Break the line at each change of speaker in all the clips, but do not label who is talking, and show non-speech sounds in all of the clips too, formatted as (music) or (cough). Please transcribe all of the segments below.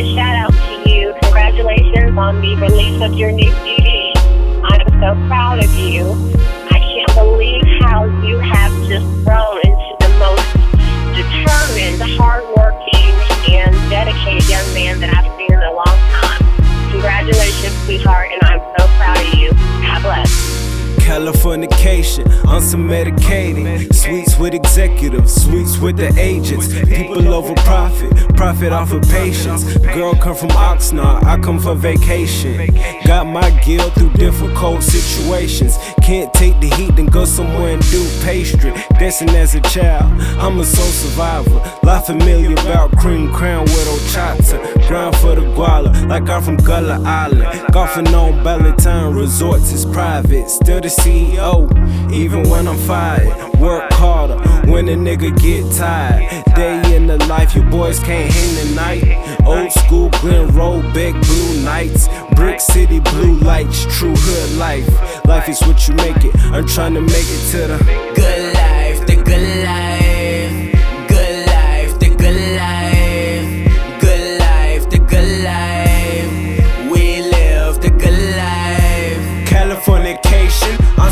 a shout out to you. Congratulations on the release of your new CD. I'm so proud of you. I can't believe
Californication, on some medicating. Sweets with executives, sweets with the agents. People over profit, profit off of patience. Girl come from Oxnard, I come for vacation. Got my gear through difficult situations. Can't take the heat, then go somewhere and do pastry. Dancing as a child, I'm a soul survivor. Life familiar about cream crown with horchata. Grind for the guala, like I'm from Gullah Island. Golfing on Ballantyne Resorts is private. Still the CEO, even when I'm fired. Work harder when a nigga get tired. Day in the life, you boys can't hang tonight. Old school Glen big blue nights. Brick City blue lights, true hood life. Life is what you make it. I'm trying to make it to the
good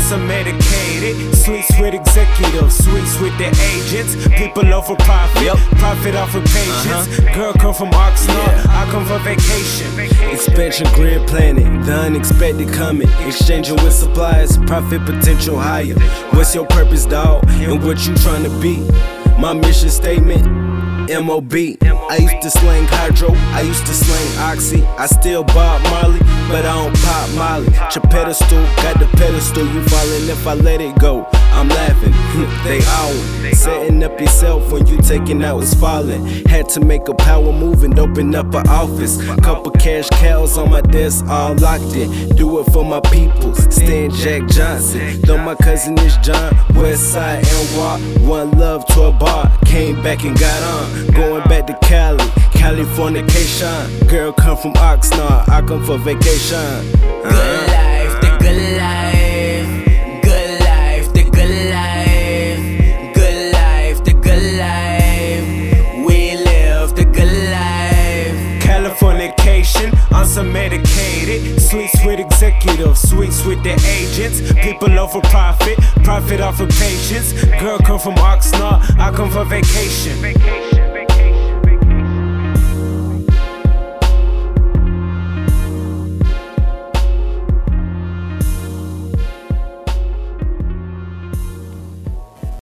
Some medicated. Sweets with executives, sweets with the agents. People over profit,
Yep.
profit off of patience. Uh-huh. Girl come from Oxnard, I come for vacation. Expansion, grand planning, the unexpected coming. Exchanging with suppliers, profit potential higher. What's your purpose, dog? And what you trying to be? My mission statement. MOB. I used to slang hydro, I used to slang oxy. I still Bob Marley, but I don't pop Molly. Your pedestal, got the pedestal, you falling if I let it go. I'm laughing, (laughs) they all setting up yourself when you taking out was falling. Had to make a power move and open up an office. Couple cash cows on my desk, all locked in. Do it for my people, Stan Jack Johnson. Though my cousin is John, Westside NY. One love to a bar, back and got on. Going back to Cali, Californication. Girl come from Oxnard, I come for vacation.
Uh-huh. Good life, the good life.
Some medicated. Sweets with executives, sweets with the agents. People over profit, profit off of patience. Girl come from Oxnard, I come for vacation.